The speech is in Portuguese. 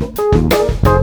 Música